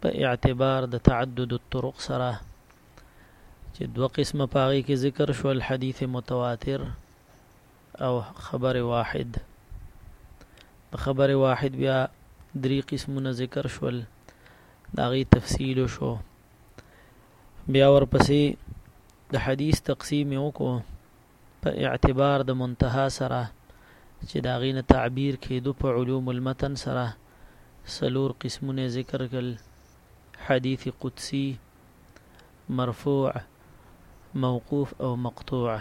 په اعتبار د تعدد الطرق سره چې دوه قسمه پاغي کې ذکر شو الحديث متواتر او خبر واحد د خبر واحد بیا درې قسمونه ذکر شول دا غي تفصیل شو بیا ورپسې د حدیث تقسیم وکړو په اعتبار د منتهی سره چې د هغې نه تعبیر کېدو په علوم المتن سره څلور قسمونه یې ذکر کړل، حدیث قدسي، مرفوع، موقوف او مقطوع.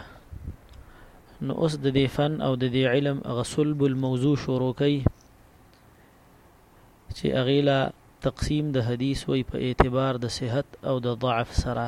نو اوس د دې فن او د دې علم هغه صلب الموضوع شروع کوي چې هغې له تقسیم د حدیث وی په اعتبار د صحت او د ضعف سره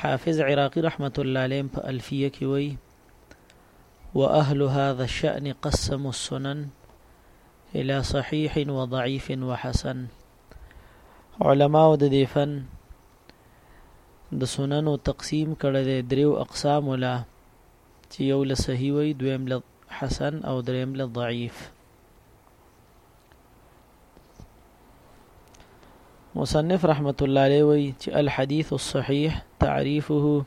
حافظ عراقي رحمت الله عليه په الفيه کې وایي واهل هذا الشأن قسموا السنن الى صحيح وضعيف وحسن علماء د دې فن د سننو تقسیم کړی دی دریو اقسام ولا چې یو له صحیح وي دویم له حسن او دریم له ضعیف مصنف رحمت الله علیه وی چې الحديث الصحيح تعريفه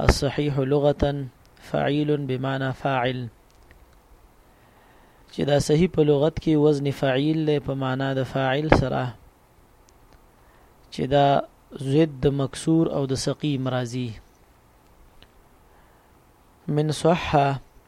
الصحيح لغه فعيل بمعنى فاعل چې دا صحیح په لغت کې وزن فعيل له په معنا د فاعل سره چې دا ضد مکسور او د سقيم راځي من صحه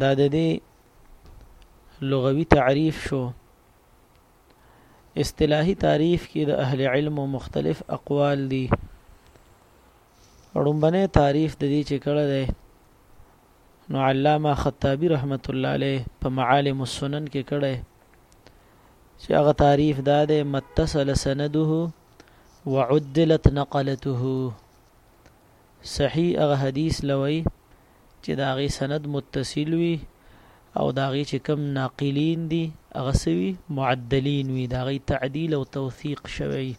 دا د دې لغوي تعریف شو اصطلاحي تعریف کې د اهل علم مختلف اقوال دي رومبنه تعریف د دې چې کړه ده نو علامه خطابی رحمت الله علیه په معالم السنن کې کړه چې هغه تعریف دا ده متصل سنده وعدلت نقلته صحیح هغه حدیث له وایي چې د هغې سند متصل وي او د هغې چې کوم ناقلین دي هغه څه وي معدلین وي د هغې تعدیل او توثیق شوی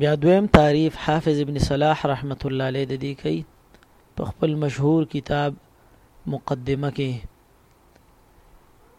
بیا دویم تعریف حافظ ابن صلاح رحمت الله علیه د دې کوي په خپل مشهور کتاب مقدمه کې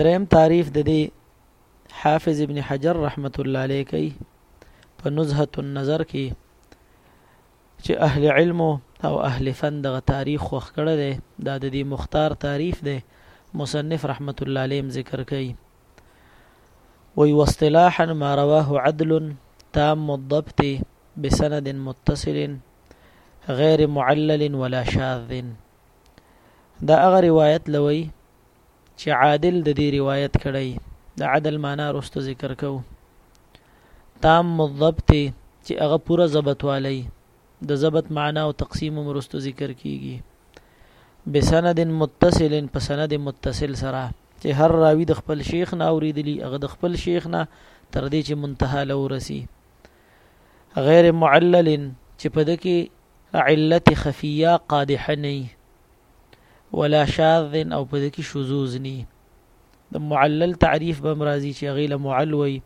دریم تعریف د دې حافظ ابن حجر رحمت الله علیه کوي په نزهه النظر کې چې اهل علم او اهل فن دغه تاریخ خوخ کړه دی دا د دې مختار تعریف دی مصنف رحمت الله علیه ذکر کوي وی واصطلاحا ما رواه عدل تام الضبط بسند متصل غير معلل ولا شاذ دا هغه روایت لوي چې عادل د دې روایت کړی د عدل معنا رستو ذکر کو تام مضبط چې هغه پوره ضبط والی د ضبط معنا او تقسیم مرستو ذکر کیږي بسند متصل په سند متصل سره چې هر راوی د خپل شیخ نه اوریدلی هغه د خپل شیخ نه تر دې چې منتها لورسي غیر معلل چې په دکې علت خفیه قادحه نی ولا شاذ او په دکی شذوذ نی د معلل تعریف بم راضی چې غیله معل وی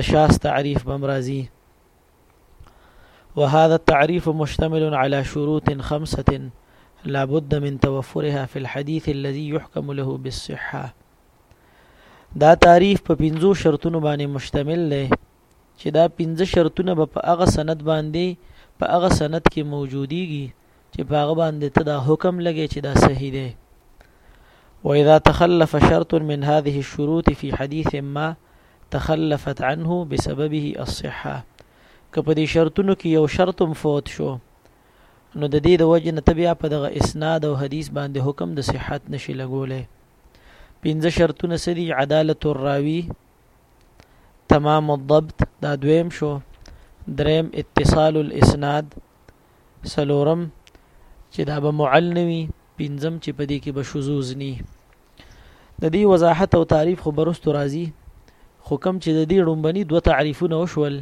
د شاذ تعریف بم راضی وهذا التعريف مشتمل على شروط خمسة لا بد من توفرها في الحديث الذي يحكم له بالصحة دا تعریف په پنځو شرطونو باندې مشتمل دی چې دا پنځه شرطونه به په هغه سند باندې په هغه سند کې موجوديږي چې په هغه باندې ته دا حکم لګي چې دا صحیح دی وإذا تخلف شرط من هذه الشروط في حديث ما تخلفت عنه بسببه الصحه که په دې شرطونو کې یو شرط هم فوت شو نو د دې د وجه نه تبیا په دغه اسناد او حدیث باندې حکم د صحت نشي لګولې پنځه شرطونه سدي عدالت الراوی تمام الضبط دا دویم شو دریم اتصال الاسناد سلورم چې دا به معل نوي پنځم چې په دې کې به شذوذ ني د دې وضاحت او تعریف خو برستو راځي خو کم چې د دې ړومبني دوه تعریفونه وشول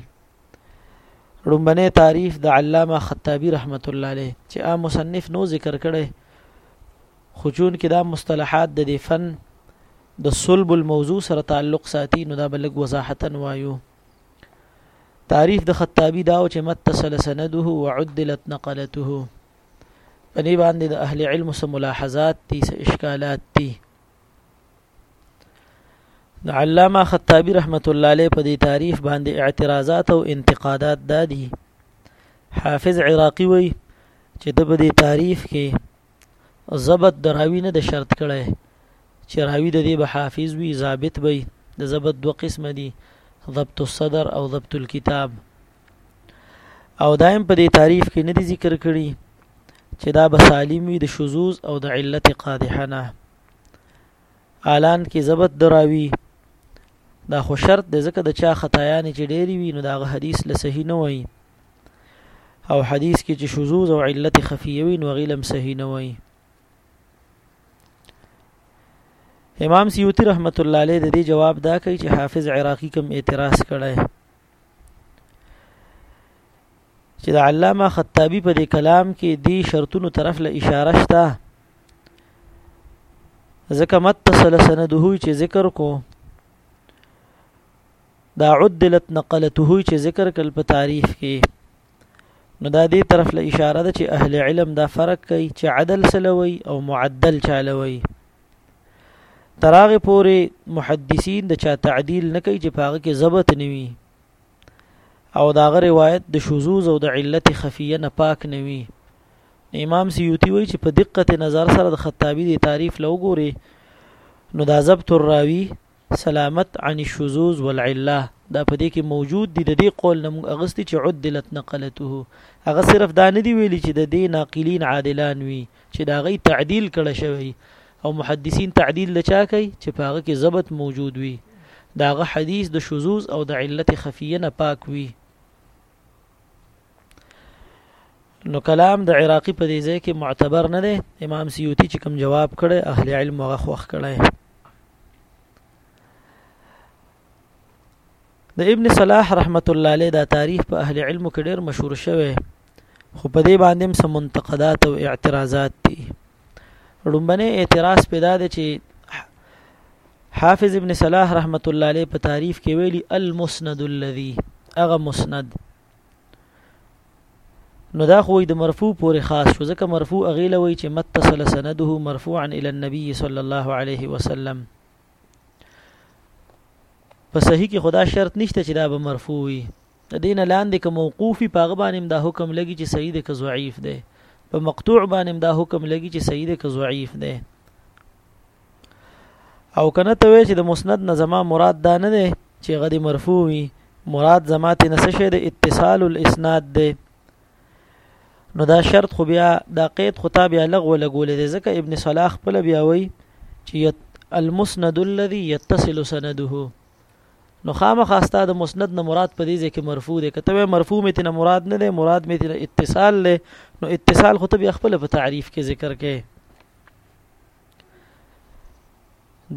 ړومبني تعریف د علامه خطابی رحمت الله علیه چې عام مصنف نو ذکر کړي خو چون کې دا مصطلحات د دې فن د صلب الموضوع سره تعلق ساتي نو دا به لږ وضاحتا وایو تعریف د خطابی دا او چې متصل سنده وعدلت نقلته په دې باندې د اهل علم سره ملاحظات دي سره اشکالات دي د علامه خطابی رحمت الله علیه په دې تعریف باندې اعتراضات او انتقادات دادي حافظ عراقي وایي چې د دې تعریف کې ضبط د راوي نه د شرط کړی چې راوي د دې به حافظ وي ضابط وي د ضبط دوه قسمه دي ضبط الصدر او ضبط الكتاب او دایم په دې تعریف کې نه دي ذکر کړي چې دا به سالم وي د شذوز او د علت قادحه نه الان کې ضبط دراوي دا خو شرط د زکه د چا خطایان چې ډېری وي نو دا حدیث له صحیح نه وایي او حدیث کې چې شذوذ او علت خفیه وي نو غیلم صحیح نه وایي امام سیوطی رحمت الله علیه د دې جواب دا کوي چې حافظ عراقي کوم اعتراض کړی چې د علامه خطابی په دې کلام کې دی شرطونو طرف له اشاره شته ځکه متصل سنده چې ذکر کو دا عدلت نقلته چې ذکر کل په تعریف کې نو دا دې طرف له اشاره ده چې اهل علم دا فرق کوي چې عدل سلوي او معدل چالوي تراغه پورې محدثین د چا تعدیل نه کوي چې پاغه کې ضبط نوي او دا غ روایت د شذوز او د علت خفیه نه پاک نوي امام سیوطی وایي چې په دقت نظر سره د خطابی د تعریف لوګوري نو دا ضبط الراوی سلامت عن الشذوذ والعله دا په دې کې موجود دي د دې قول نه موږ اغستي چې عدلت نقلته هغه صرف دا نه دی ویلي چې د دې ناقلین عادلان وي چې دا غي تعدیل کړه شوی او محدثین تعدیل د چا کوي چې په هغه کې ضبط موجود وي داغه حدیث د شذوذ او د علت خفیه نه پاک وي نو کلام د عراقي په دې ځای کې معتبر نه دی امام سیوطي چې کوم جواب کړي اهل علم هغه خوښ کړي د ابن صلاح رحمت الله علیه دا تعریف په اهل علم کې ډېر مشهور شوی خو په دې باندې هم سم منتقدات او اعتراضات دي لومبنه اعتراض پیدا دی چې حافظ ابن صلاح رحمت الله علیه په تعریف کې ویلي المسند الذي اغه مسند نو دا خو د مرفوع پورې خاص شو ځکه مرفوع اغه لوي چې متصل سنده مرفوعا الى النبي صلى الله عليه وسلم په صحیح کې خدا شرط نشته چې دا به مرفوع وي د دین لاندې که موقوفي پاغه باندې دا حکم لګي چې صحیح ده که ضعیف ده په مقطوع باندې دا حکم لګي چې صحیح ده که ضعیف ده او کنه ته وې چې د مسند نه زما مراد دا نه دی چې غدي مرفوع وي مراد زما ته نس شه د اتصال الاسناد دی نو دا شرط خو بیا دا قید خو تا بیا لغوه لګولې دی ځکه ابن صلاح خپل بیا وایي چې المسند الذي يتصل سنده نو خامخا ستا د مسند نه مراد په دې ځای کې مرفوع دی کته وې مرفوع مې تنه مراد نه دی مراد مې تنه اتصال له نو اتصال خو ته بیا خپل په تعریف کې ذکر کې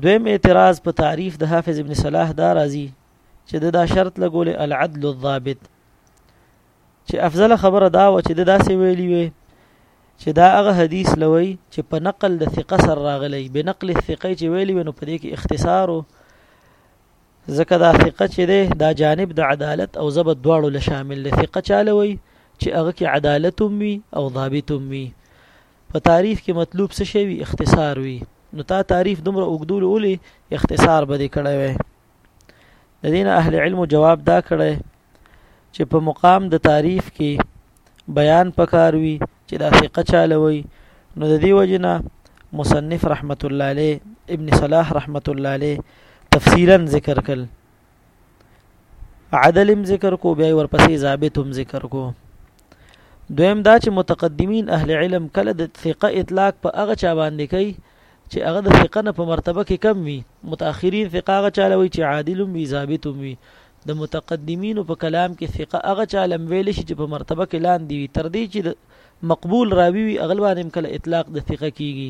دویم اعتراض په تعریف د حافظ ابن صلاح دا راځي چې د دا شرط لګول العدل الضابط چې افضل خبره دا و چې د داسې ویلی وي چې دا هغه حدیث لوي چې په نقل د ثقه سره راغلی به نقل الثقه چې ویلی ونو په دې کې اختصار ځکه دا ثقه چې ده دا جانب د عدالت او ضبط دواړو له شامل ثقه چاله وي چې هغه کې عدالت وي او ضابط وي په تعریف کې مطلوب څه شی وي اختصار وي نو تا تعریف دومره اوګدول اولی اختصار به دې کړی وي د دین اهل علم جواب دا کړی چې په مقام د تعریف کې بیان پکار وي چې دا ثقه چالوي نو د دې وجنه مصنف رحمت الله علیه ابن صلاح رحمت الله علیه تفصیلا ذکر کړ عدل هم ذکر کو بیا ورپسې ضابط هم ذکر کو دویم دا چې متقدمین اهل علم کله د ثقه اطلاق په هغه چا باندې کوي چې هغه د ثقه نه په مرتبه کې کم وي متأخرین ثقه هغه چا لوي چې عادل وي ضابط وي د متقدمین په کلام کې ثقه هغه چا لم ویل شي چې په مرتبه کې لاندې وي تر دې چې مقبول راوي وي اغلبان هم کله اطلاق د ثقه کیږي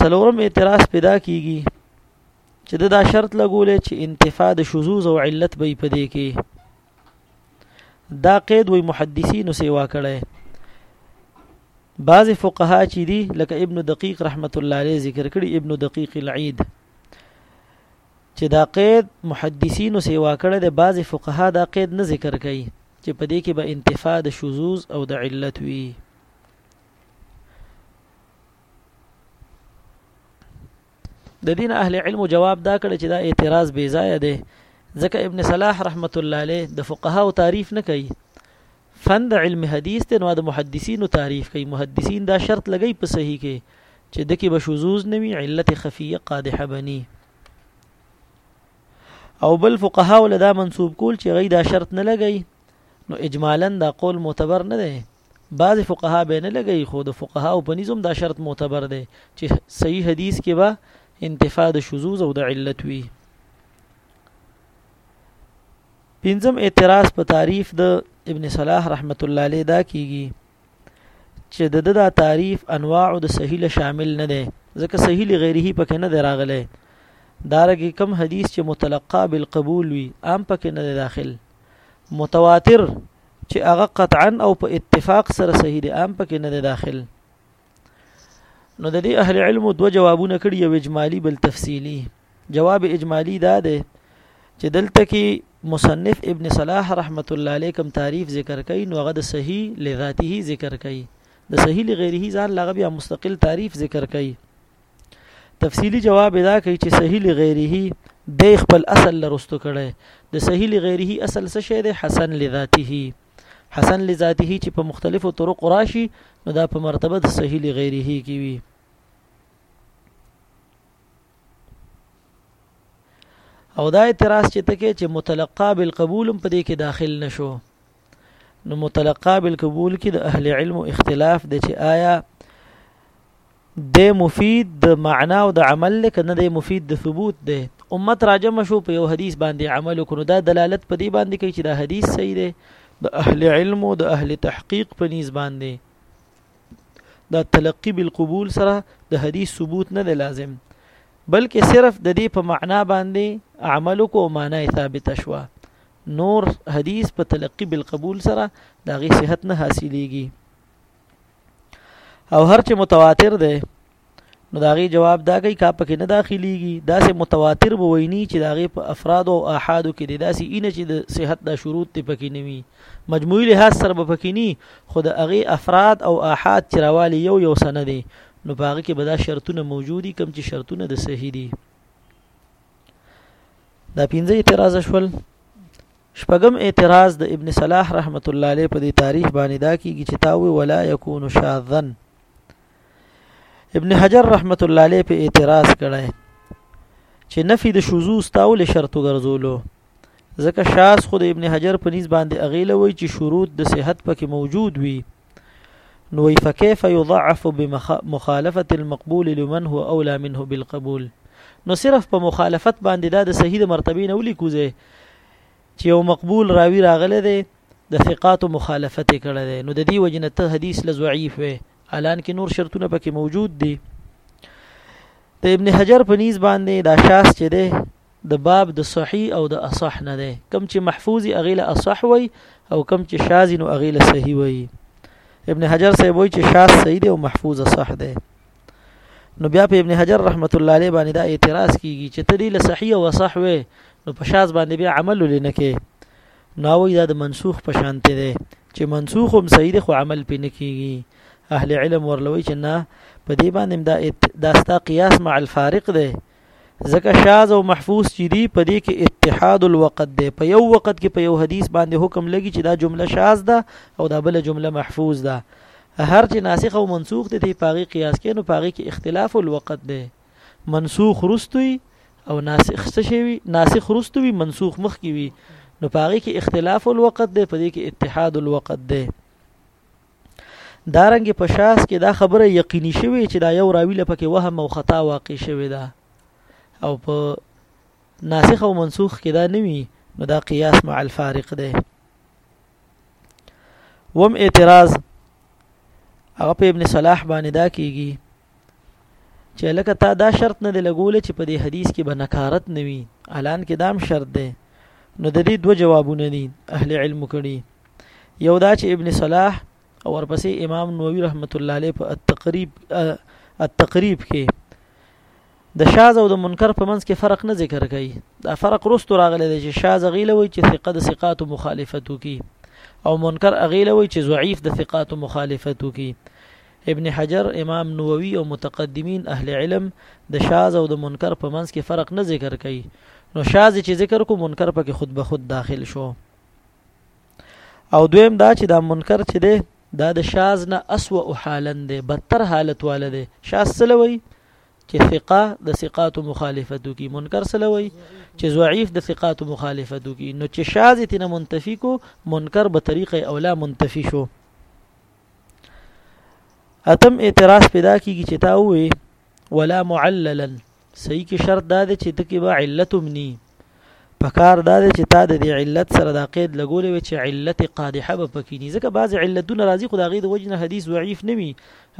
سلورم اعتراض پیدا کیږي چې دا شرط لګولې چې انتفاع د شذوذ او علت به په دې کې دا قید وي محدثینو سیوا کړي بعض فقها چې دي لکه ابن دقیق رحمت الله علیه ذکر کړي ابن دقیق العید چې دا قید محدثینو سیوا کړي د بعض فقها دا قید نه ذکر کوي چې په دې کې به انتفاع د شذوذ او د علت وي د دین اهل علم جواب دا کړ چې دا اعتراض بی ځای دی ځکه ابن صلاح رحمت الله علیه د فقها او تعریف نه کوي فن د علم حدیث ته نو د محدثینو تعریف کوي محدثین دا شرط لګي په صحیح کې چې د کې بشوزوز نوي علت خفیه قادحه بني او بل فقها ولدا منسوب کول چې غي دا شرط نه لګي نو اجمالا دا قول معتبر نه دی بعضې فقها به نه لګوي خو د فقهاو په نظم دا شرط معتبر دی چې صحیح حدیث کې به انتفاع د شذوز او د علت وي پنځم اعتراض په تعریف د ابن صلاح رحمت الله علیه دا کیږي چې د دا تعریف انواع د سهیل شامل نه دی ځکه سهیل غیره پکې نه دی راغلی دارګه کم حدیث چې متلقا بالقبول وي عام پکې نه دی داخل متواتر چې هغه قطعا او په اتفاق سره صحیح دی عام پکې نه داخل نو د دې اهل علم دوه جوابونه کړي یو اجمالی بل تفصیلی جواب اجمالی دا دی چې دلته کې مصنف ابن صلاح رحمت الله علیه کوم تعریف ذکر کړي نو هغه د صحیح لذاته ذکر کړي د صحیح لغیره ځان لغه بیا مستقل تعریف ذکر کړي تفصیلی جواب دا کوي چې صحیح لغیره د خپل اصل لرستو کړي د صحیح لغیره اصل څه شی دی حسن لذاته حسن لذاته چې په مختلفو طرق راشي نو دا په مرتبه د صحیح لغیره کې وي او دا اعتراض چې تکي چې متلقا بالقبول په دې کې داخل نشو نو متلقا بالقبول کې د اهل علم اختلاف د چې آیا د مفید د معنا او د عمل لکه نه د مفید د ثبوت دی امت راجم شو په یو حدیث باندې عمل وکړو دا دلالت په دې باندې کوي چې دا حدیث صحیح دی د اهل علم او د اهل تحقیق په نيز باندې دا تلقی بالقبول سره د حدیث ثبوت نه دی لازم بلکې صرف د دې په معنا باندې عمل کو معنا ثابت شوه نور حدیث په تلقی بالقبول سره دا غي صحت نه حاصلېږي او هر چې متواتر دی نو داغي جواب دا کوي کا پکې نه داخليږي دا سه متواتر بویني چې داغي په افراد او احاد کې د داسې ان چې د صحت د شروط ته پکې نه وي مجموعي لحاظ سره به پکې ني خود هغه افراد او احاد چې راوالي یو یو سند دي نو په هغه کې به دا شرطونه موجودي کم چې شرطونه د صحیح دي دا پنځه اعتراض شول شپږم اعتراض د ابن صلاح رحمت الله علیه په دې تاریخ باندې دا کیږي چې تاوی ولا یکون شاذن ابن حجر رحمت الله علیه په اعتراض کړی چې نفي د شذوذ تاول شرط ګرځولو ځکه شاذ خود ابن حجر په نسبت باندې اغیله وی چې شروط د صحت پکې موجود وي نو فكيف يضعف بمخالفه المقبول لمن هو اولى منه بالقبول نو صرف په مخالفت باندې دا د صحیح د مرتبه نه ولیکو ځای چې یو مقبول راوی راغله دی د ثقات مخالفت کړه دی نو د دې وجنه ته حدیث لضعیف وي الان کې نور شرطونه پکې موجود دي د ابن حجر په نیز باندې دا شاس چې دی د باب د صحیح او د اصح نه ده کم چې محفوظي هغه له اصح وي او کم چې شاذ نو هغه له صحیح وي ابن حجر صاحب وایي چې شاذ صحیح دی او محفوظ صح دی نو بیا په ابن حجر رحمت الله علیه باندې دا اعتراض کیږي چې ته دې له صحیح او صح وې نو په شاذ باندې بیا عمل لنه کې نو دا د منسوخ په شان ته دی چې منسوخ هم صحیح دی خو عمل پې نه کیږي اهل علم ورلوي چې نه په دې باندې دا داستا قیاس مع الفارق دی ځکه شاذ او محفوظ چې دی په دې کې اتحاد الوقت دی په یو وخت کې په یو حدیث باندې حکم لګي چې دا جمله شاذ ده او دا بل جمله محفوظ ده هر چې ناسخ او منسوخ دي په هغه قیاس کې نو په هغه کې اختلاف الوقت دی منسوخ رستوي او ناسخ څه شي وي ناسخ رستوي منسوخ مخ کې وي نو په هغه کې اختلاف الوقت دی په دې کې اتحاد الوقت دی دارنګ په شاس کې دا خبره یقیني شوې چې دا یو راوی لپاره وهم او خطا واقع شوې ده او په ناسخ او منسوخ کې دا نوي نو دا قیاس مع الفارق ده وم اعتراض هغه په ابن صلاح باندې دا کیږي چې لکه تا دا شرط نه دی لګول چې په دې حدیث کې به نکارت نه وي الان کې دام شرط دی نو د دې دوه جوابونه دي اهل علم کړي یو دا چې ابن صلاح او ورپسې امام نووي رحمت الله علیه په التقریب التقریب کې د شاذ او د منکر په منځ کې فرق نه ذکر کوي دا فرق رستو راغلی دی چې شاذ غیله وي چې ثقه د ثقات مخالفت کوي او منکر اغیله وي چې ضعیف د ثقات مخالفت کوي ابن حجر، امام نووي او متقدمين اهل علم د شاذ او د منکر په منځ کې فرق نه ذکر کوي نو شاذ چې ذکر کو منکر پکې خود به خود داخل شو او دویم دا چې دا منکر چې دی دا د شاز نه اسوء حالا دی بدتر حالت والا دی شاز سلوي چې ثقه د ثقات مخالفتو کی منکر سلوي چې ضعیف د ثقات مخالفتو کی نو چې شاز تنه منتفی کو منکر به طریقه اولا منتفی شو اتم اعتراض پیدا کیږي چې تا وې ولا معللا صحیح کې شرط دا دی چې تکي به علت مني پکار دا دی چې تا د دې علت سره دا قید لګولې وي چې علت قادحه به پکې نه ځکه بعض علتونه راځي خو دا غي د وجنه حدیث ضعیف نه وي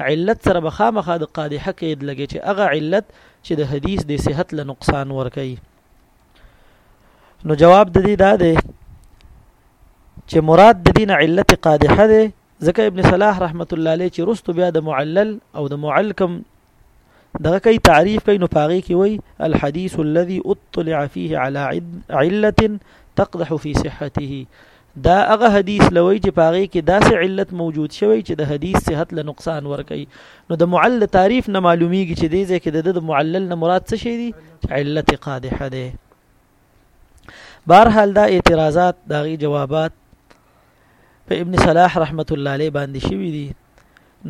علت سره به خامخا د قادحه قید لګي چې هغه علت چې د حدیث د صحت له نقصان ور کوي نو جواب د دې دا دی چې مراد د دین علت قادحه ده ځکه ابن صلاح رحمت الله علیه چې رستو بیا د معلل او د معلکم دغه کوي تعریف کوي نو پاغي کې وای الحديث الذي اطلع فيه على عله تقدح في صحته دا هغه حدیث لوي چې پاغي کې داسې علت موجود شوی چې د حدیث صحت له نقصان ور کوي نو د معلل تعریف نه معلومیږي چې دې ځکه د معلل نه مراد څه شي دي علت قادحه ده بهرحال دا اعتراضات دا غي جوابات په ابن صلاح رحمت الله علیه باندې شوی دي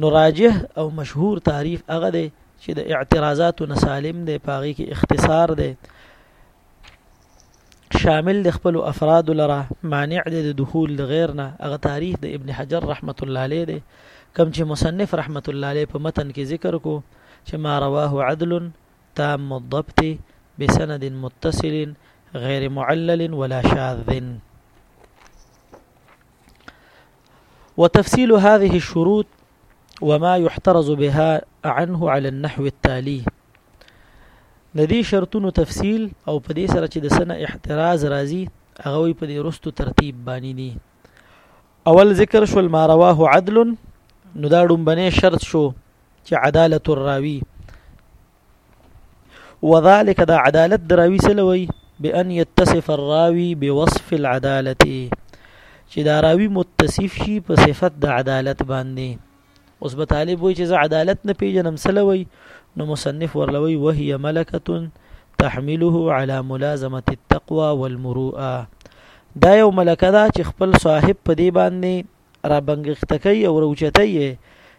نو راجح او مشهور تعریف هغه دی چې د اعتراضاتو نه سالم دی پاغي کې اختصار دی شامل د خپل افراد لره مانع دی د دخول د غیر نه هغه تاریخ د ابن حجر رحمت الله علیه دی کم چې مصنف رحمت الله علیه په متن کې ذکر کو چې ما رواه عدل تام الضبط بسند متصل غیر معلل ولا شاذ وتفصيل هذه الشروط وما يحترز بها عنه على النحو التالي د دې شرطونو تفصیل او په دې سره چې د سنه احتراز راځي هغه په دې رستو ترتیب باندې دي اول ذکر شول ما رواه عدل نو دا ډومبنه شرط شو چې عدالت الراوی وذلك دا عدالت دراوی سلوي بان يتصف الراوي بوصف العداله چې دا راوی متصف شي په صفت د عدالت باندې اوس به طالب وای چې زه عدالت نه پیژنم سلوي نو مصنف ورلوي وهي ملکه تحمله على ملازمه التقوى والمروءه دا یو ملکه ده چې خپل صاحب په دی باندې را بنګښتکي او روچتي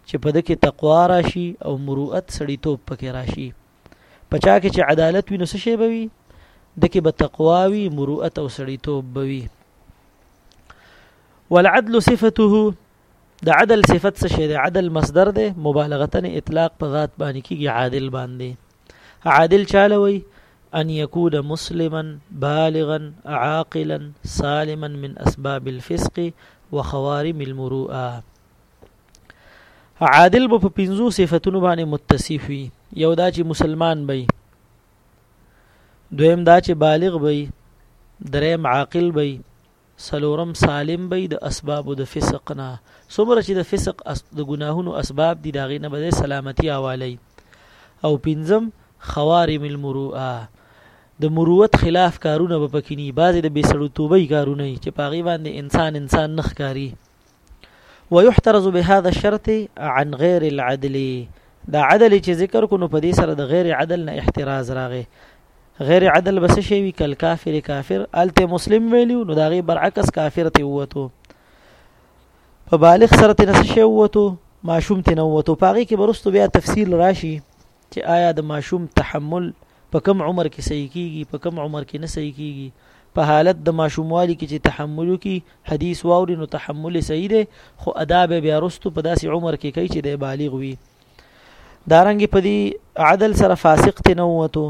چې په دکې تقوا راشي او مروءت سړی توپ پکې راشي پچا کې چې عدالت وي نو څه شی بوي دکې به تقوا وي مروءت او سړی توپ بوي والعدل صفته د عدل صفت څه شی دی عدل مصدر دی مبالغتن اطلاق په ذات باندې کیږي عادل باندې عادل چاله وي ان يكون مسلما بالغا عاقلا سالما من اسباب الفسق وخوارم المروءه عادل په پنځو صفاتونو باندې متصف وي یو دا چې مسلمان وي دویم دا چې بالغ وي دریم عاقل وي څلورم، سالم به وي د اسبابو د فسق نه، څومره چې د فسق د ګناهونو اسباب دي د هغې نه به دی سلامتي حواله او پنځم، خوارم المروءه د مروت خلاف کارونه به پکې ني بعضې د بې سړوتوبۍ کارونه چې په هغې باندې انسان انسان نه ښکاري ويحترز بهذا الشرط عن غير العدل دا عدل چې ذکر کو نو په دې سره د غیر عدل نه احتراز راغی غیر عدل بس شي وی کل کافر کافر الته مسلم ویلو نو دا غي برعکس کافر ته وته په بالغ سره ته نس شي وته ماشوم ته نو وته پاغي کې برستو بیا تفصیل راشي چې آیا د ماشوم تحمل په کوم عمر کې صحیح کیږي په کوم عمر کې نه صحیح کیږي په حالت د ماشوموالي کې چې تحمل وکي حدیث واوري نو تحمل صحیح دی خو ادا به بیا رستو په داسې عمر کې کوي چې د بالغ وي دارنګ په دې عدل سره فاسق تنوته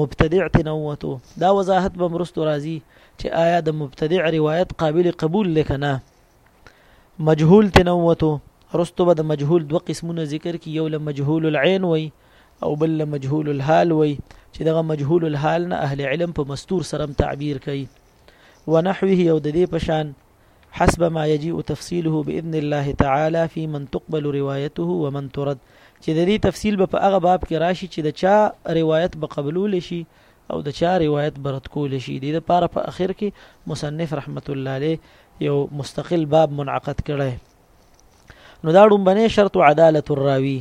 مبتدع تنوته دا وضاحت به مرستو راځي چې آیا د مبتدع روایت قابل قبول لکنه مجهول تنوتو رستو به د مجهول دوه قسمونه ذکر کی یو له مجهول العين وي او بل له مجهول الحال وي چې دغه مجهول الحال نه اهل علم په مستور سره تعبیر کوي ونحوه او د دې پشان حسب ما يجيء تفصيله باذن الله تعالى في من تقبل روايته ومن ترد چې د دې تفصیل به په هغه باب کې راشي چې د چا روایت به قبول شي او د چا روايت به رد کول شي دې لپاره په اخر کې مصنف رحمت الله عليه یو مستقل باب منعقد کړی نو دا ډومبنه شرط عدالت الراوي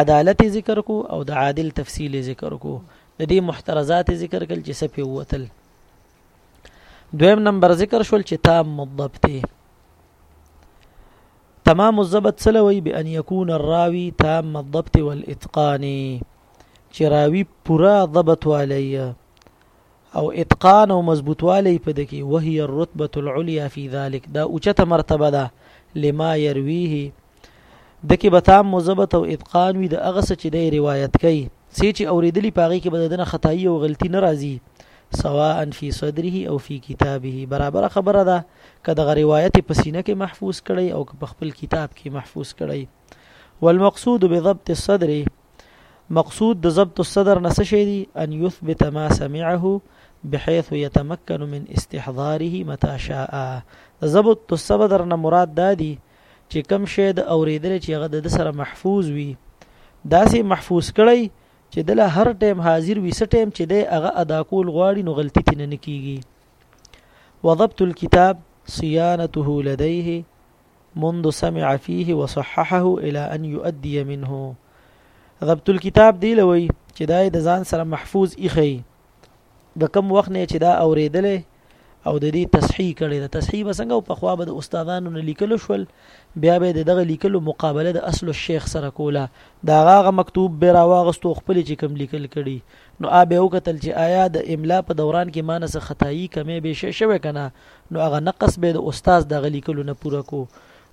عدالت ذکر کو او د عادل تفصیل ذکر کو د دې محترزات ذکر کل چې سپه وتل دویم نمبر ذکر شول چې تام مضبط تمام الضبط سلوي بأن يكون الراوي تام الضبط والإتقان چې راوی پورا ضبط والی او اتقان او مضبوط والی په دکی وهي الرتبه العليا في ذلك دا اوچته مرتبه ده لما يرويه دکی به تام مضبط او اتقان وي د هغه څه چې د روایت کوي سې چې اوریدلی پاغي کې بددنه خدای او غلطي ناراضي سواء في صدره او في كتابه برابر خبره ده کله غ روایت په سینه کې محفوظ کړي او په خپل کتاب کې محفوظ کړي والمقصود بضبط الصدر مقصود د ضبط الصدر نه څه شي ان يثبت ما سمعه بحيث يتمكن من استحضاره متى شاء د ضبط الصدر نه مراد دادي چې کم شي د اوریدل چې هغه د سره محفوظ وي داسې محفوظ کړي چې د هر ټیم حاضر وي څه ټیم چې د هغه ادا کول غواړي نو غلطي تنه نه کیږي وضبط الكتاب صيانته لديه منذ سمع فيه وصححه الى ان يؤدي منه ضبط الكتاب دی لوي چې دا د ځان سره محفوظ ایخی د کم وخت نه چې دا اوریدلې او د دې تصحیح کړي د تصحیح وسنګ او په خوا به د استادانو نه لیکل شول بیا به دغه لیکلو مقابله د اصل الشیخ سره کوله دا غاغه مکتوب به راوغستو خپل چې کم لیکل کړي نو آبه وکتل چې آیا د املا په دوران کې مانس خدایي کمې به شې شوې کنه نو هغه نقص به د استاد دغه لیکلو نه پوره کو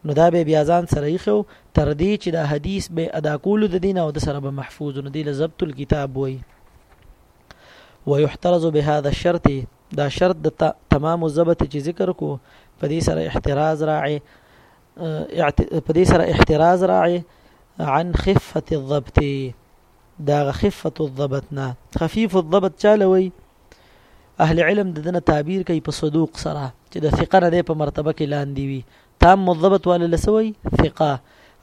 نو دا به بیا ځان سره یې خو تر دې چې دا حدیث به ادا کولو د دین او د سره به محفوظ نو دی لزبط الكتاب وای ويحترز بهذا الشرط دا شرط د تمام الزبط چې ذکر کو په دې سره احتراز راعي په دې سره احتراز راعي عن خفه الضبط دا خفه الضبط نه خفيف الضبط چالوي اهل علم د دنه تعبیر کوي په صدوق سره چې د ثقه نه په مرتبه کې لاندې وي تام مضبط ولا لسوي ثقه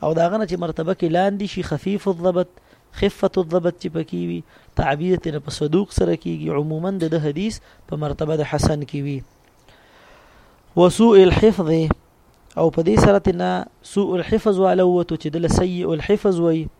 او دا غنه چې مرتبه کې لاندې شي خفيف الضبط خفه الضبط چې پکې وي تعبیر تر په صدوق سره کیږي عموما د حدیث په مرتبه د حسن کې وي وسوء الحفظ او په دې سره تنا سوء الحفظ ولوت چې د سيء الحفظ وي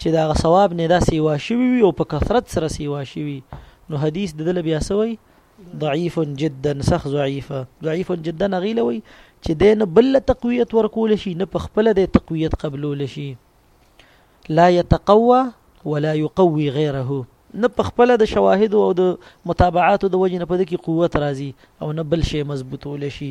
چې د هغه ثواب نه دا سیوا شوی وي او په کثرت سره سیوا شوی نو حدیث د دل بیا سوی ضعیف جدا سخ ضعیف ضعیف جدا غیله وي چې دین بل تقویت ورکول شي نه په خپل د تقویت قبلول شي لا يتقوى ولا يقوي غيره نه په خپل د شواهد او د متابعات د وجې نه په دې کې قوت راځي او نه بل شی مضبوطول شي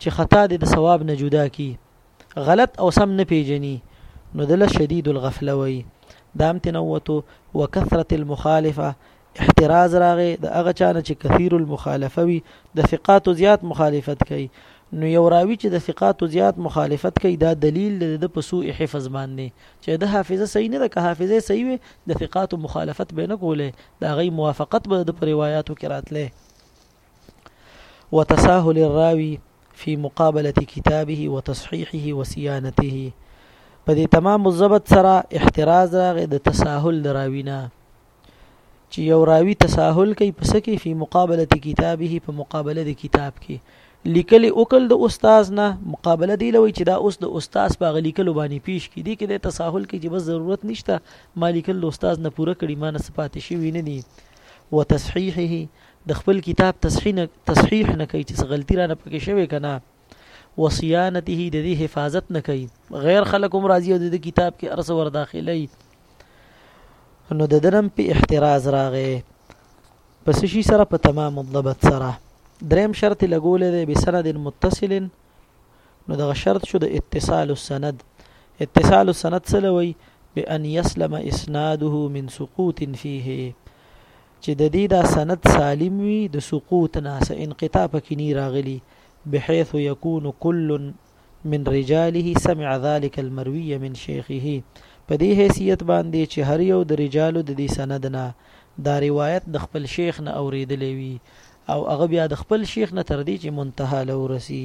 چې خطا دې د ثواب نه جدا کی غلط او سم نه پیژني نو دله شدید الغفله وي دام تنوتو وکثرت المخالفه احتراز راغې د هغه چانه چې کثیر المخالفه وي د ثقات زیات مخالفت کوي نو یو راوی چې د ثقات زیات مخالفت کوي دا دلیل د په سوء حفظ باندې چې د حافظه صحیح نه ده که حافظه صحیح وي د ثقات مخالفت به نه کوله دا غي موافقت به د روایتو کې راتله وتساهل الراوي في مقابله كتابه وتصحيحه وصيانته په دې تمام ضبط سره احتراز راغی د تساهل دراوینا چې یو راوی تساهل کوي پس کې په مقابله کتابه په مقابله د کتاب کې لیکل اوکل د استاد نه مقابله دی لوي چې دا اوس د استاد په غلیکلو باندې پیش کی دي کې د تساهل کې چې بس ضرورت نشته مالیکل د استاد نه پوره کړي مانه صفات شي ویني دي وتصحیحه د خپل کتاب تصحیح نه تصحیح نه کوي چې څه غلطي رانه پکې شوی کنه وصيانته د دې حفاظت نه کوي غیر خلک هم راضي او د کتاب کې ارس ور داخلي نو د درم په احتراز راغې پس شي سره په تمام الضبط سره دریم شرط لګولې ده بسند متصل نو دغه شرط شو د اتصال السند اتصال السند سلوي بأن يسلم إسناده من سقوط فيه چې د دې دا سند سالم وي د سقوط نه څه انقطاع پکې نی راغلی بحيث يكون كل من رجاله سمع ذلك المروي من شيخه په دې حیثیت باندې چې هر یو د رجالو د دې سند نه دا روایت د خپل شیخ نه اوریدلې وي او هغه بیا د خپل شیخ نه تر دې چې منتها لورسي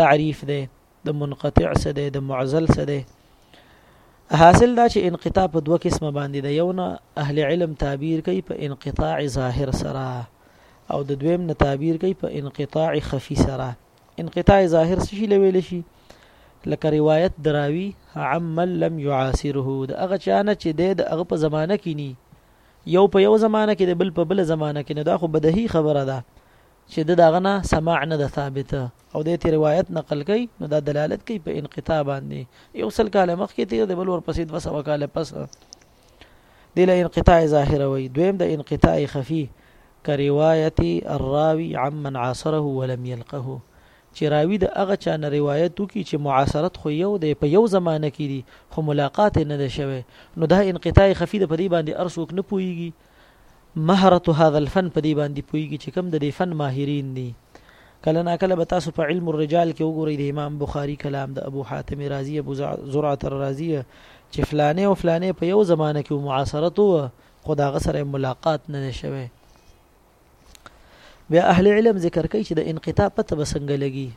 تعریف دی د منقطع څه دی د معزل څه دی حاصل دا چې انقطاع په دوه قسمه باندې د یو نه اهل علم تعبیر کوي په انقطاع ظاهر سره او د دویم نه تعبیر کوي په انقطاع خفي سره انقطاع ظاهر څه شي لویل شي لکه روایت دراوی عمل لم يعاصره د هغه چانه چې د هغه په زمانه کې ني یو په یو زمانه کې د بل په بل زمانه کې نه دا خو بدهي خبره ده چې د دغه نه سماع نه ده ثابته او د تی روایت نقل کوي نو دا دلالت کوي په انقطاع باندې یو سل کاله مخکې تیر د بل ورپسې 200 کاله پس د له انقطاع ظاهره وي دویم د انقطاع خفي کروایت الراوی عمن عاصره ولم يلقه چې راوی د هغه چا نه روایت وکي چې معاصرت خو یو دی په یو زمانه کې دي خو ملاقات نه ده شوه نو دا انقطاع خفي د پدی باندې ارسوک نه پويږي مهرت هذا الفن په دې باندې پوهیږي چې کوم د دې فن ماهرین دي کله نا کله به تاسو په علم الرجال کې وګورئ د امام بخاری کلام د ابو حاتم رازی ابو زرعه الرازی چې فلانه او فلانه په یو زمانه کې معاصرت و خو دا غسر ملاقات نه شوه بیا اهل علم ذکر کوي چې د انقطاع پته بسنګ لګي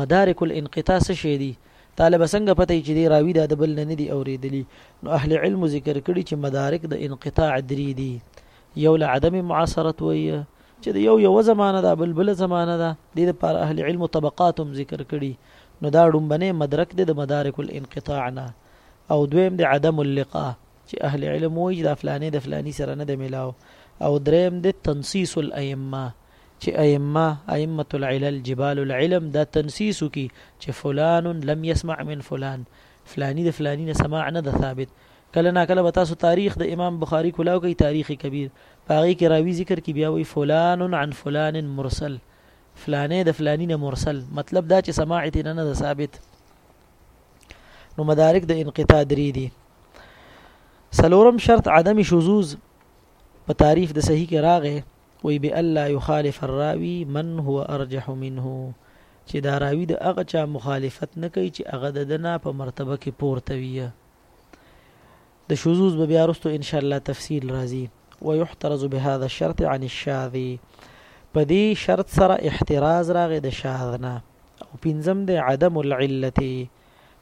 مدارک الانقطاع څه شی دي؟ تاله به څنګه پته وي چې دې راوي دا د بل نه نه دي اورېدلي؟ نو اهل علمو ذکر کړي چې مدارک د انقطاع درې دي. یو له عدم معاصرت وایي چې د یو یو زمانه ده بل بل زمانه ده دې لپاره اهل علمو طبقات هم ذکر کړي نو دا ډومبنه مدرک دی د مدارک الانقطاع نه او دویم د عدم اللقاء چې اهل علم وایي دا فلانه د فلانی سره نه د ملاو او دریم د تنصیص الائمه چې ائمه، ائمة العلل، جبال العلم، دا تنصیص وکړي چې فلان لم يسمع من فلان، فلاني د فلاني نه سماع نه ده ثابت. کله نا کله به تاسو تاریخ د امام بخاري کلاو کوي تاریخ کبیر په هغې کې راوي ذکر کړي بیا وایي فلان عن فلان مرسل، فلانی د فلاني نه مرسل، مطلب دا چې سماع یې ترې نه ده ثابت. نو مدارک د انقطاع درې دي سلورم شرط عدم شذوذ په تعریف د صحیح کې راغی وي بألا يخالف الراوي من هو ارجح منه چې دا راوي د هغه چا مخالفت نه کوي چې هغه د دنا په مرتبه کې پورته وي د شذوذ به بیا رستو ان شاء الله تفصیل راځي ويحترز بهذا الشرط عن الشاذ په دې شرط سره احتراز راغی د شاذ نه او پنځم د عدم العلت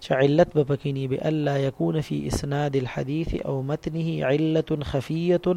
چې علت به پکې نه به الله يكون في اسناد الحديث او متنه عله خفيه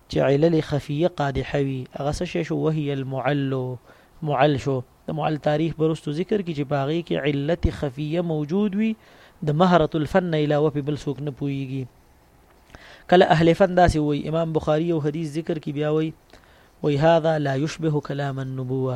چې علل خفیه قادحه وي هغه څه شی شو وهی المعل معل شو د معل تاریخ به رستو ذکر کی چې په هغې کې علت خفیه موجود وي د مهرت الفن نه علاوه په بل څوک نه پوهیږي کله اهل فن داسې وایي امام بخاری یو حدیث ذکر کی بیا وایي وایي هذا لا یشبه کلام النبوه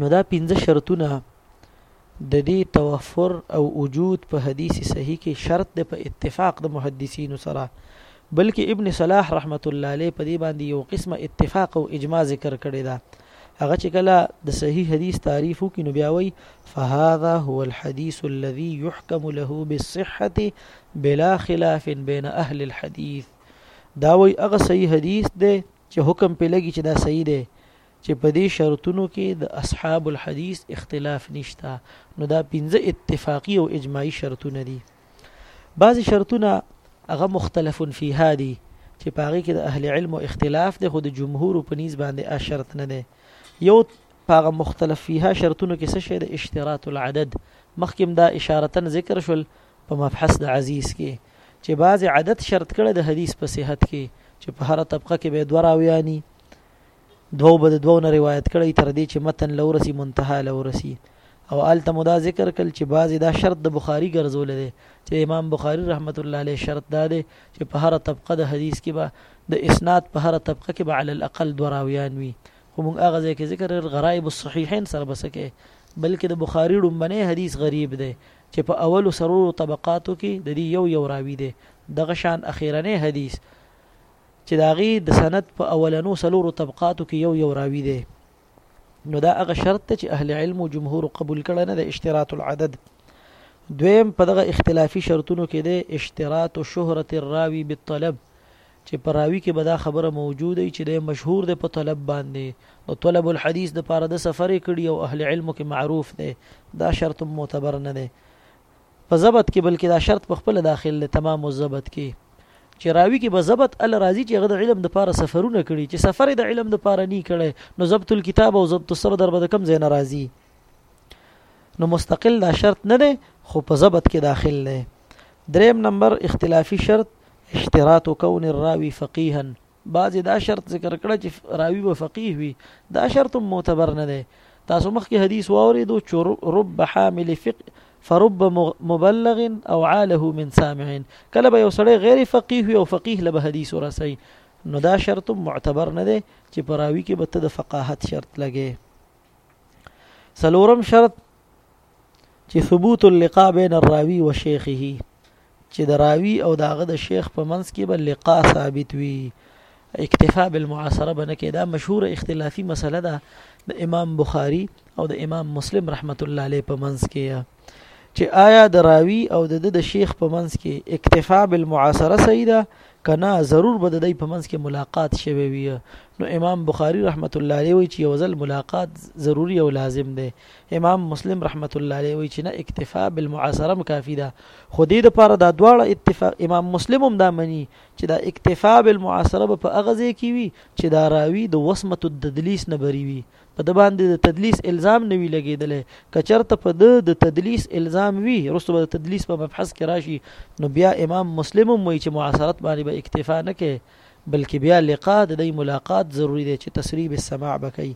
نو دا پنځه شرطونه د دې توفر او وجود په حدیث صحیح کې شرط دی په اتفاق د محدثینو سره بلکې ابن صلاح رحمت الله علیه په دې باندې یو قسمه اتفاق او اجماع ذکر کړی دا هغه چې کله د صحیح حدیث تعریف وکړي نو بیا وایي فهذا هو الحديث الذي يحكم له بالصحه بلا خلاف بين اهل الحديث دا وایي هغه صحیح حدیث دی چې حکم په لګي چې دا صحیح دی چې په دې شرطونو کې د اصحاب الحدیث اختلاف نشته نو دا پنځه اتفاقی او اجماعی شرطونه دي بعضی شرطونه هغه مختلف فیها دي چې پاغي کې د اهل علم او اختلاف د خود جمهور په نيز باندې ا شرط نه دی یو پاغه مختلف فيها شرطونو کې څه شی د اشتراط العدد مخکم دا اشارتن ذکر شول په مبحث د عزیز کې چې بعض عدد شرط کړي د حدیث په صحت کې چې په هر طبقه کې به دوه راویانی دوو به د دوو نه روایت کړی تر دې چې متن لورسی منتها لورسی او آلته مو دا ذکر کړ چې بعضې دا شرط د بخاري ګرځولی دی چې امام بخاري رحمت الله علیه شرط دا دی چې په هره طبقه د حدیث کې به د اسناد په هره طبقه کې به علی الاقل دوه راویان وي خو موږ هغه ځای کې ذکر غرائب الصحیحین سره به سکه بلکې د بخاري ډومبنې حدیث غریب دی چې په اولو سرورو طبقاتو کې د دې یو یو راوی دی دغه شان اخیرنې حدیث چې د هغې د سند په اولنو څلورو طبقاتو کې یو یو راوي دی نو دا هغه شرط ته چې اهل علم او جمهور قبول کړي نه د اشتراط العدد دویم په دغه اختلافي شرطونو کې د اشتراط شهرت الراوي بالطلب چې پر راوي کې به دا خبره موجوده وي چې د مشهور د په طلب باندې د طلب الحديث د پاره د سفر کړي او اهل علم کې معروف دی دا شرط معتبر نه دی په ضبط کې بلکې دا شرط په خپل داخل دی تمام الضبط کې چې راوي کې به ضبط ال راضي چې هغه د علم د پاره سفرونه کړي چې سفر د علم د پاره نه کړي نو ضبط الكتاب او ضبط الصدر به کم ځای ناراضي نو مستقل دا شرط نه دی خو په ضبط کې داخل دی دریم نمبر اختلافي شرط اشتراط کون الراوي فقيها بعضې دا شرط ذکر کړه چې راوي به فقيه وي دا شرط هم معتبر نه دی تاسو مخکې حدیث واورېدو چې رب حامل فق فرب مبلغ او عاله من سامع کله به یو سړی غیر فقيه وي او فقيه له حدیث ورسي نو دا شرط معتبر نه دی چې پراوي کې به ته د فقاهت شرط لګې سلورم شرط چې ثبوت اللقاء بین الراوی و شیخه چې د راوی او داغه د شیخ په منځ کې به لقاء ثابت وي اکتفاء بالمعاصره بنه کې دا مشهور اختلافي مسله ده د امام بخاری او د امام مسلم رحمت الله علیه په منځ کې چې آیا د راوی او د د شیخ په منځ کې اکتفاء بالمعاصره صحیح ده کنا ضرور به د دې په منځ کې ملاقات شوي وي نو امام بخاری رحمت الله علیه وی چې یو ځل ملاقات ضروری او لازم دی امام مسلم رحمت الله علیه وی چې نه اکتفاء بالمعاصره کافی ده خو دې د پاره دا دواړه اتفاق امام مسلم هم دا مني چې دا اکتفاء بالمعاصره په هغه ځای کې وي چې دا راوی د وسمه التدلیس نه بری وي په د باندې د تدلیس الزام نه وی لګیدل کچرته په د د تدلیس الزام وی رسو به تدلیس په مبحث کې راشي نو بیا امام مسلم هم وی چې معاصرت باندې به اکتفاء نه کوي بلکې بیا لقاء د دی ملاقات ضروری دی چې تصریح بالسماع بکی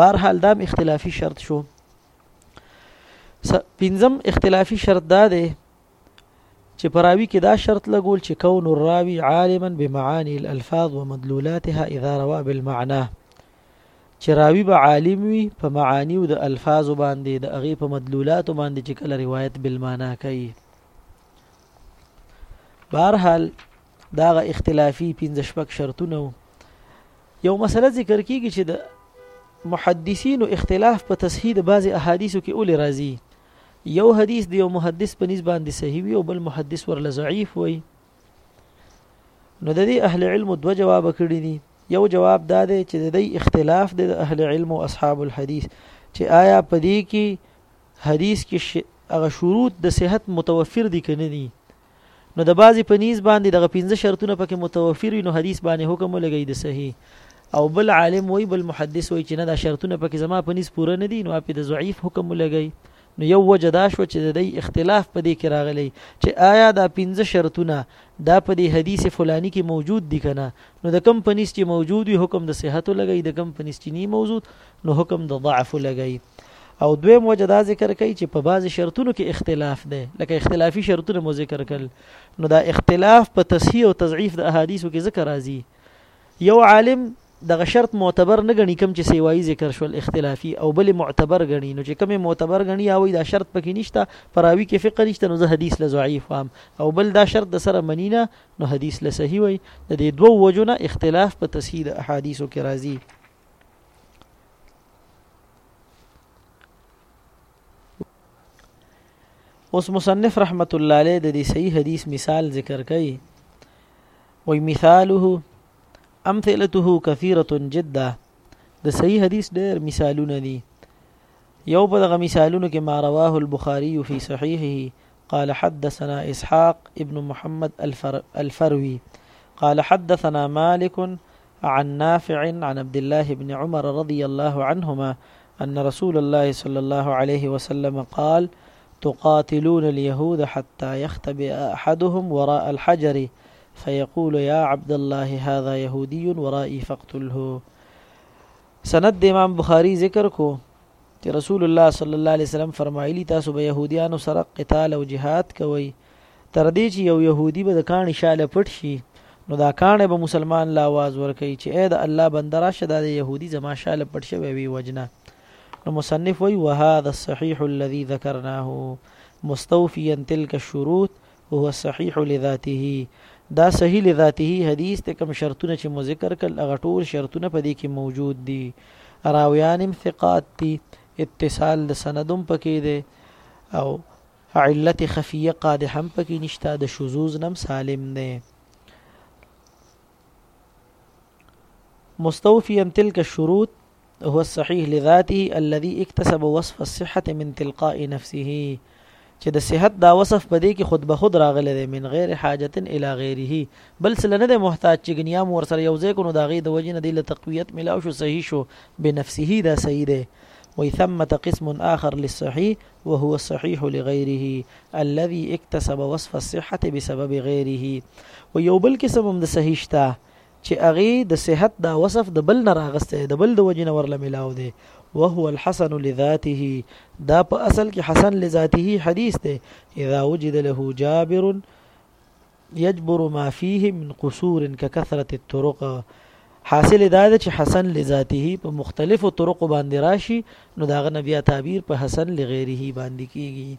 بهرحال دام اختلافی شرط شو پنځم اختلافی شرط دا دی چې پراوی کې دا شرط لګول چې کون الراوی عالما بمعاني الالفاظ ومدلولاتها اذا روا بالمعنى چې راوی به عالم وي په معانی او د الفاظ باندې د هغه په مدلولات باندې چې کله روایت بالمعنا کوي بهرحال دا غ اختلافي پنځه شپږ شرطونه وو یو مسله ذکر کیږي چې د محدثینو اختلاف په تصحیح د بعضی احادیثو کې اول راځي یو حدیث د یو محدث په نسبت باندې صحیح وي او بل محدث ورله ضعیف وي نو د دې اهل علم دوه جواب کړی دي یو جواب دا دی چې د دې اختلاف د اهل علم او اصحاب الحديث چې آیا په دې کې حدیث کې هغه شروط د صحت متوفر دي کنه دي نو د بعضی په نیز باندې دغه پنځه شرطونه پکې متوفر وي نو حدیث باندې حکم لګی د صحیح او بل عالم وای بل محدث وای چې نه دا شرطونه پکې زما په نیز پوره نه دي نو په د ضعیف حکم لګی نو یو وجه دا شو چې د دې اختلاف په دې کې راغلی چې آیا دا پنځه شرطونه دا په دې حدیث فلانی کې موجود دي کنه نو د کم پنیس چې موجود وي حکم د صحت لګی د کم پنیس چې نه موجود نو حکم د ضعف لګی او دویم وجه دا ذکر کوي چې په بعضی شرطونو کې اختلاف دی لکه اختلافي شرطونه مو ذکر کړل نو دا اختلاف په تصحیح او تضعیف د احادیثو کې ذکر راځي یو عالم دغه شرط معتبر نه غني کوم چې سیوایي ذکر شول اختلافي او بل معتبر غني نو چې کوم معتبر غني او دا شرط پکې نشته پراوي کې فقه نشته نو زه حدیث له ضعیف وام او بل دا شرط د سره منینه نو حدیث له صحیح وي د دې دوه وجونه اختلاف په تصحیح د احادیثو کې راځي اوس مصنف رحمت الله علیه د دې صحیح حدیث مثال ذکر کړي وای مثاله امثلته كثيره جدا د صحیح حدیث ډېر مثالونه دي یو په دغه مثالونو کې ما رواه البخاري فی صحیحه قال حدثنا اسحاق ابن محمد الفر الفروي قال حدثنا مالك عن نافع عن عبد الله بن عمر رضي الله عنهما أن رسول الله صلى الله عليه وسلم قال تقاتلون اليهود حتى يختبئ أحدهم وراء الحجر فيقول يا عبد الله هذا يهودي ورائي فقتله سند امام بخاری ذکر کو چې رسول الله صلی الله علیه وسلم فرمایلی تاسو به يهوديانو سره قتال او جهاد کوئ تر دې چې یو يهودي به د کاڼي شاله پټ شي نو دا کاڼه به مسلمان لا आवाज ورکړي چې اې د الله بنده راشه د يهودي زما شاله پټ شوی وی وجنه نو مصنف وی وهذا الصحيح الذي ذكرناه مستوفيا تلك الشروط هو الصحيح لذاته دا صحیح لذاته حدیث ته کم شرطونه چې مو ذکر کړل هغه ټول شرطونه په دې کې موجود دي راویان هم ثقات دي اتصال د سندم پکې دی او علت خفیه قادح هم پکې نشته د شذوز نم سالم دی مستوفیا تلک الشروط هو الصحيح لذاته الذي اكتسب وصف الصحة من تلقاء نفسه چې د صحت دا وصف په دې کې خود به خود راغلی دی من غیر حاجت الی غیره بل څه نه دی محتاج چې ګنیا مور سره یو ځای کونو دا غي د وجې نه دی له تقویت ملاو شو صحیح شو بنفسه دا صحیح دی وي ثمة قسم آخر للصحيح وهو الصحيح لغيره الذي اكتسب وصف الصحة بسبب غيره ويو بل قسم د صحیح شته چې هغې د صحت دا وصف د بل نه راغستی دی، د بل د وجې نه ورله ملاو دی، وهو الحسن لذاته، دا په اصل کې حسن لذاته حدیث دی، اذا وجد له جابر یجبر ما فيه من قصور ككثرة الطرق حاصل دا ده چې حسن لذاته په مختلفو طرق باندې راشي نو داغه نبي تعبیر په حسن لغیره باندې کیږي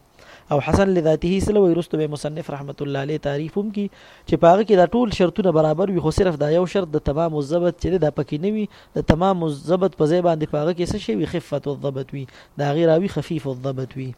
او حسن لذاته سره وي رستو به مصنف رحمت الله علیه تعریف هم کی چې پاغه کې دا ټول شرطونه برابر وي خو صرف دا یو شرط د تمام الضبط چې دا پکې نه وي د تمام الضبط په ځای باندې پاغه کې څه شي وي خفت الضبط وي دا غیر وي خفیف الضبط وي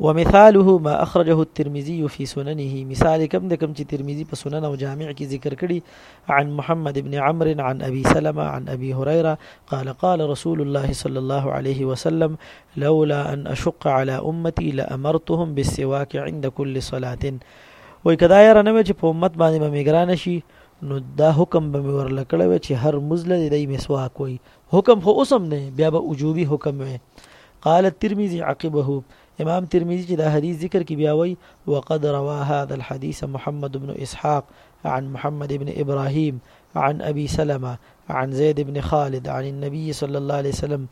ومثاله ما اخرجه الترمذي في سننه مثال کم د کم چې ترمذي په سنن او جامع کې ذکر کړي عن محمد بن عمرو عن ابي سلمة عن ابي هريره قال قال رسول الله صلى الله عليه وسلم لولا ان اشق على امتي لامرتهم بالسواك عند كل صلاه وای کدا یاره نه چې په امت باندې به میګران شي نو دا حکم به مې ورلکړی وي چې هر مزله دی مسواک وي حکم خو اوسم نه بیا به وجوبي حکم وي قال الترمذي عقبه امام ترمذي چې دا حدیث ذکر کې بیا وایي وقد روى هذا الحديث محمد بن اسحاق عن محمد بن ابراهيم عن ابي سلمة عن زيد بن خالد عن النبي صلى الله عليه وسلم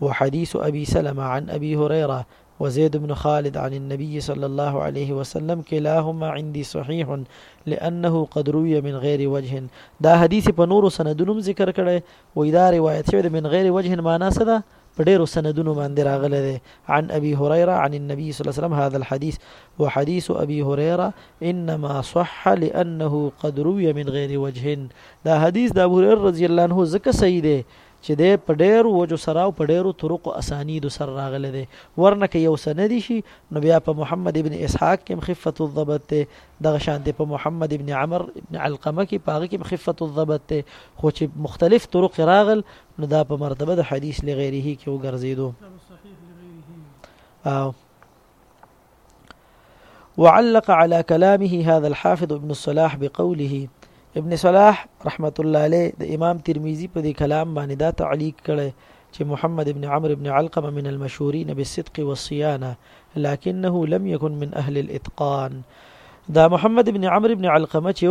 وحديث أبي سلمة عن أبي هريرة وزيد بن خالد عن النبي صلى الله عليه وسلم كلاهما عندي صحيح لأنه قد روي من غير وجه دا حديث په نورو سندونو ذکر کړي وې دا روایت شوی من غير وجه معنا څه ده په ډېرو سندونو باندې راغلی دی عن ابي هريره عن النبي صلى الله عليه وسلم هذا الحديث وحديث ابي هريره انما صح لانه قد روي من غير وجه دا حدیث د ابو هريره رضی الله عنه ځکه صحیح دی چې د په ډېرو وجو سره او په ډېرو طرق اسانید سره راغلی دی ورنه کې یو سند شي نو بیا په محمد ابن اسحاق کې خفت الضبط ته دغه شان دی په محمد ابن عمر ابن علقمه کې پاغه کې خفت الضبط ته خو چې مختلف طرق راغل نو دا په مرتبه د حدیث لغیره کې وګرځیدو او وعلق على كلامه هذا الحافظ ابن الصلاح بقوله ابن صلاح رحمت الله عليه د امام ترمذي په دې کلام باندې دا تعلیق کړي چې محمد ابن عمرو ابن علقمه من المشهورين بالصدق والصيانه لكنه لم يكن من اهل الاتقان دا محمد ابن عمرو ابن علقمه چې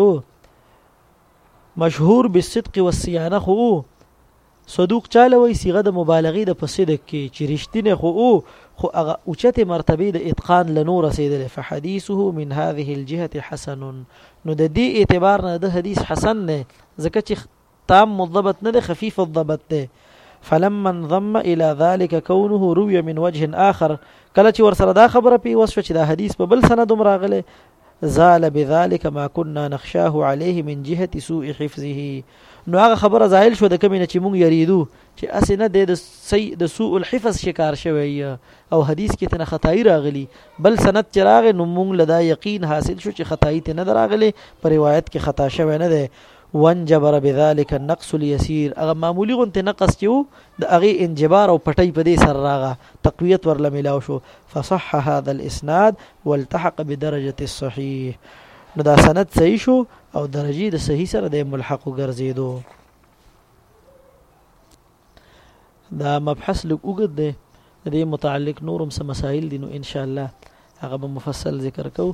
مشهور بالصدق والصيانه خو او صدوق چاله وي صيغه د مبالغه د پسدق کې چې رښتینه خو او خو هغه اوچته مرتبه د اتقان لنو رسیدل فحديثه من هذه الجهه حسن نو د دې اعتبار نه د حدیث حسن نه ځکه چې تام مضبط نه خفيف الضبط ده فلما انضم الى ذلك كونه روي من وجه اخر کله چې ور سره دا خبره پی وسو چې دا حدیث په بل سند راغله زال بذلك ما كنا نخشاه عليه من جهه سوء حفظه نو هغه خبره زائل شو د کمی نه چې مونږ یریدو چې اسې نه د سي د سوء الحفظ شکار شوی او حدیث کې تنه خدای راغلی بل سند چې راغی نو مونږ لدا یقین حاصل شو چې خدای ته نه راغلی پر روایت کې خطا شوی نه ده وانجبر بذلك النقص اليسير هغه معمولی غونته نقص چې د هغه انجبار او پټي په دې سر راغه تقویت ورله ملاو شو فصح هذا الاسناد والتحق بدرجه الصحيح نو دا سند صحیح شو او درجه د صحیح سره د ملحق ګرځیدو دا مبحث لږ وګد دی د متعلق نورم سم مسائل دي نو ان شاء الله هغه به مفصل ذکر کوو